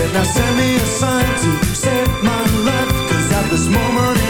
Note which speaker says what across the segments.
Speaker 1: Then now send me a sign to save my life Cause at this moment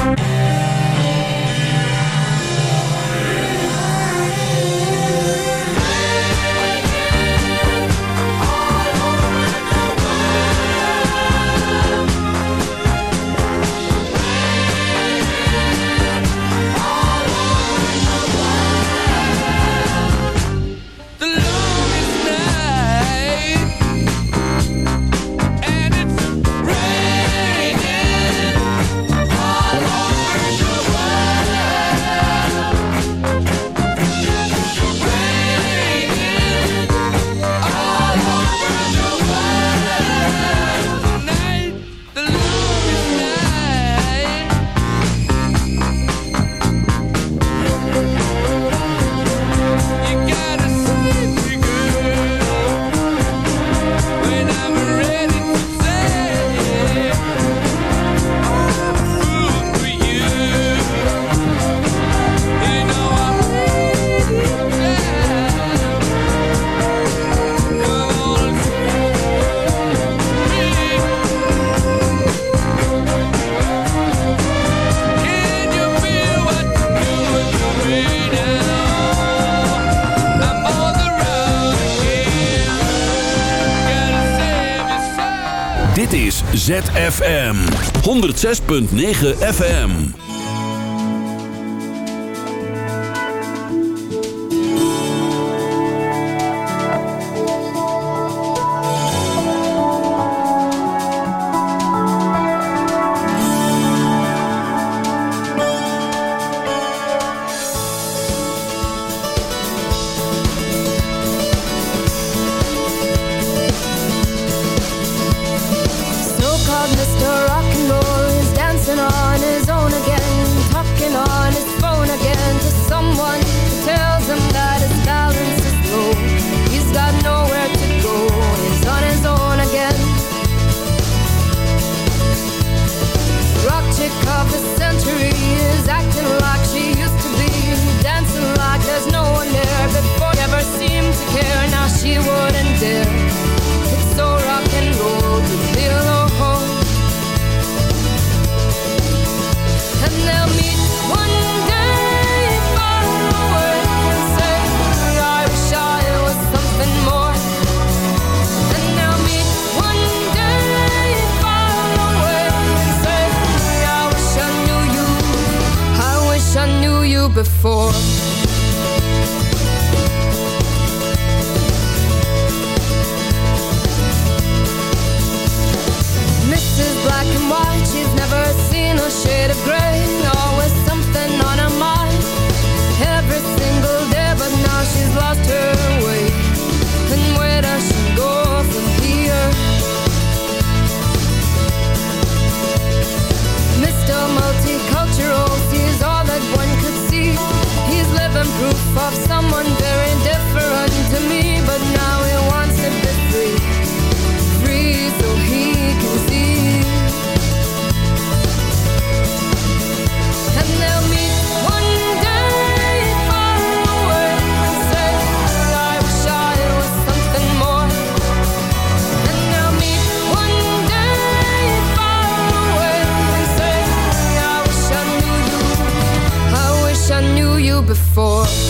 Speaker 2: Thank
Speaker 3: ZFM 106.9 FM
Speaker 4: before. before.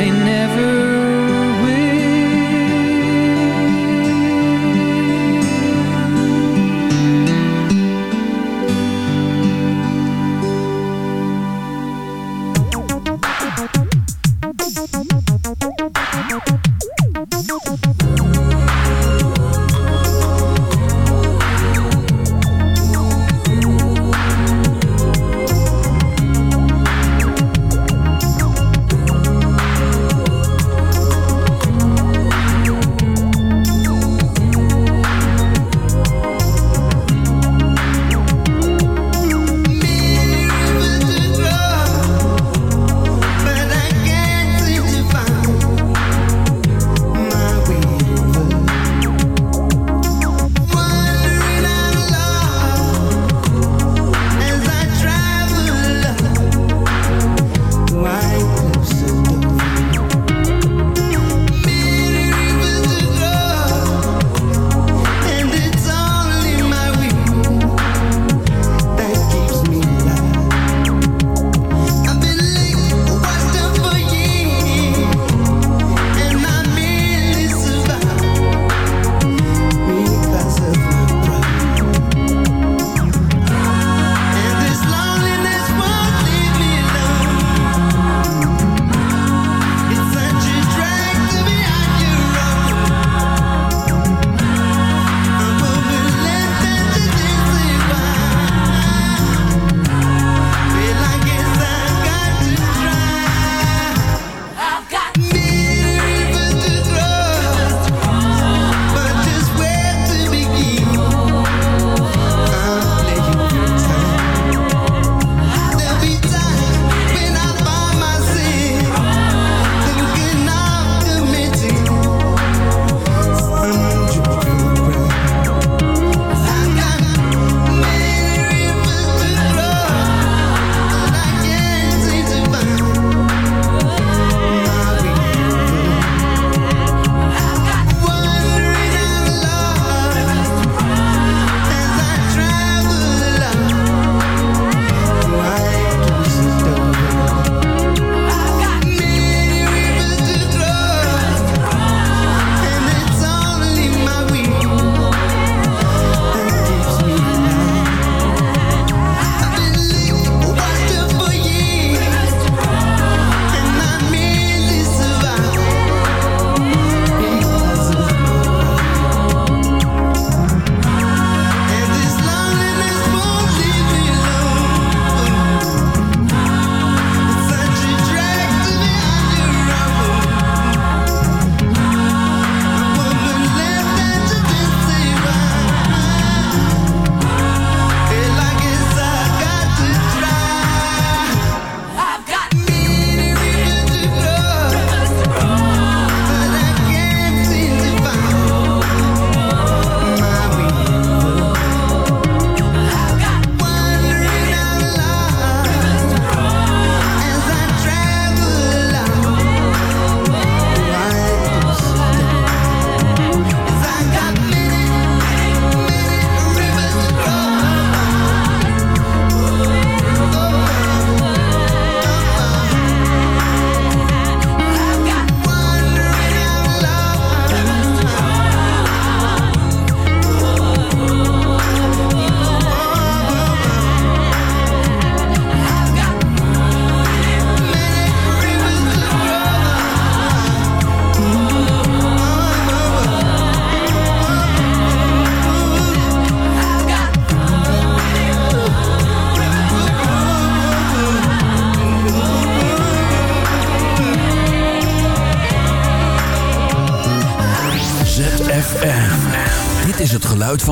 Speaker 4: they never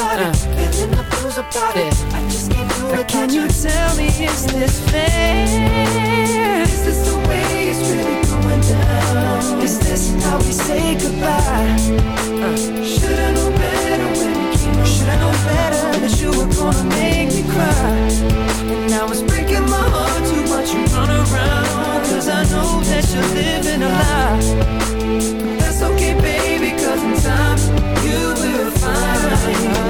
Speaker 5: Just so confused about uh. it, feeling the blues about yeah. it. I just can't do it. Can you tell me, is this fair? Is this the way it's really going down? Is this how we say goodbye? Uh. Should've known better when we came around. Should've known better that you were gonna make me cry. Now it's breaking my heart to watch you run around Cause I know that you're living a lie that's okay baby cause in time you will find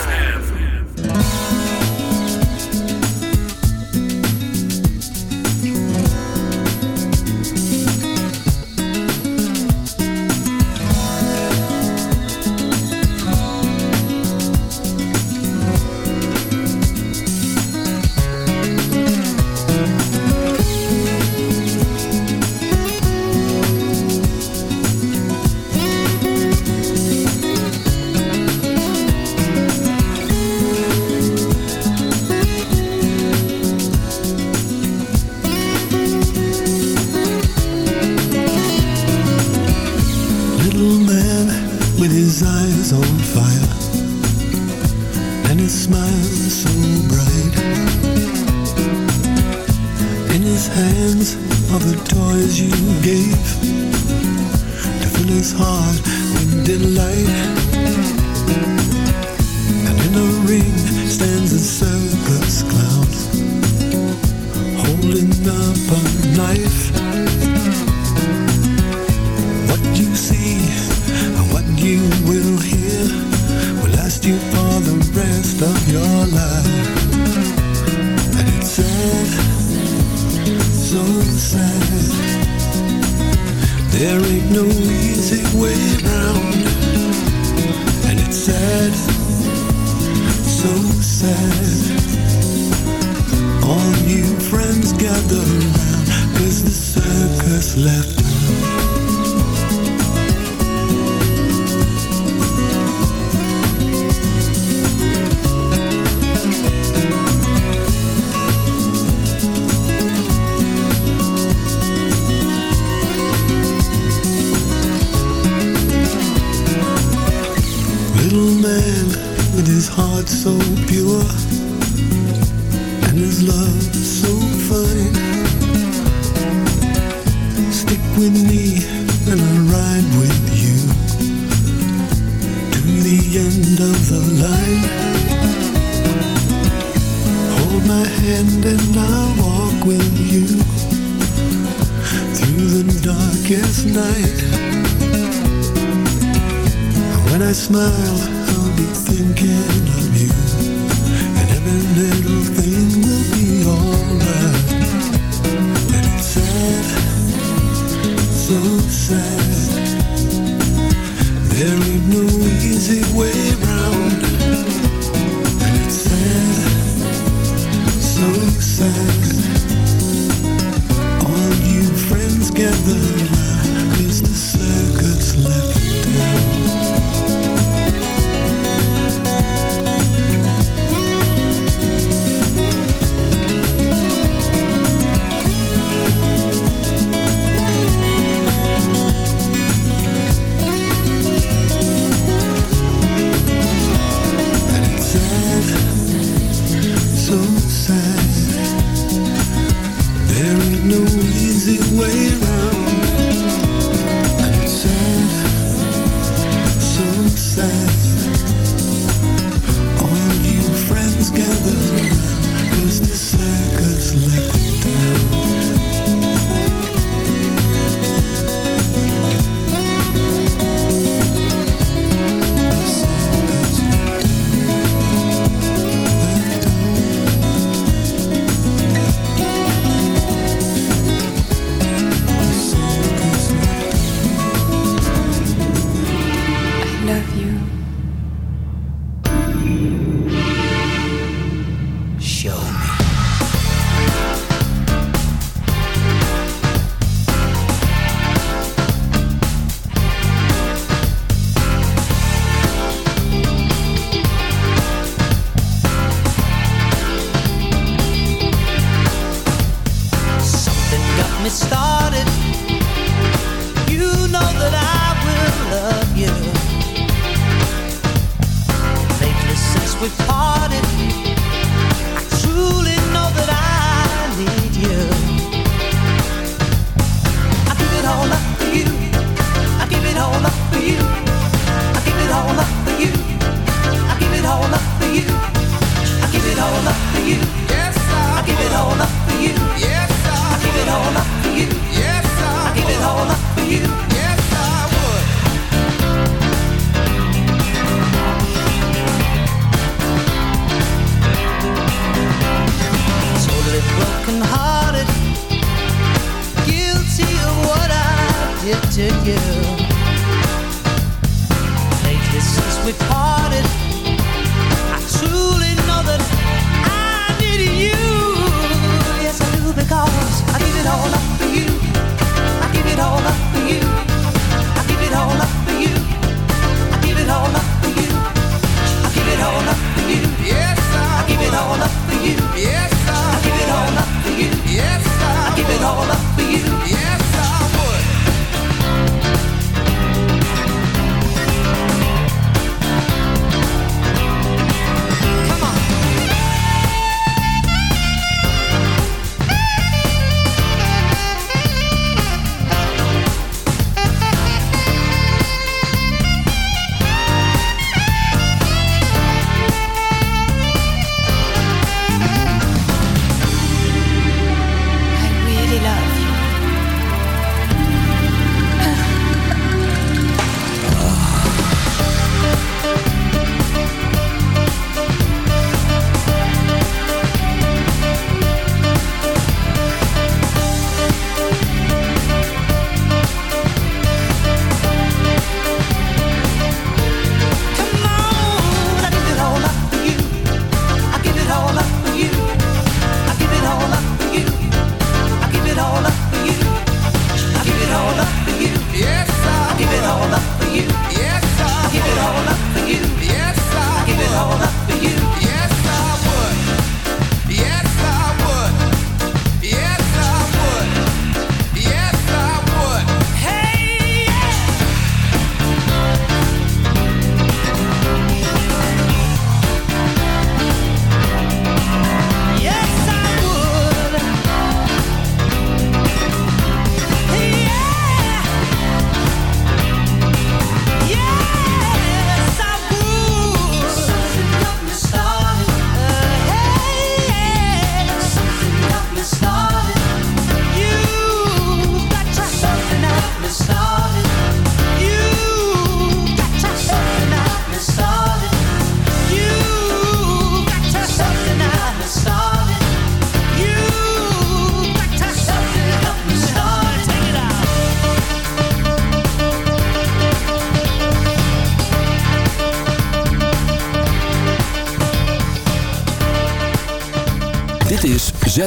Speaker 6: hand and I'll walk with you through the darkest night. When I smile, I'll be thinking of you, and every little thing will be alright. And it's sad, so sad. There ain't no easy way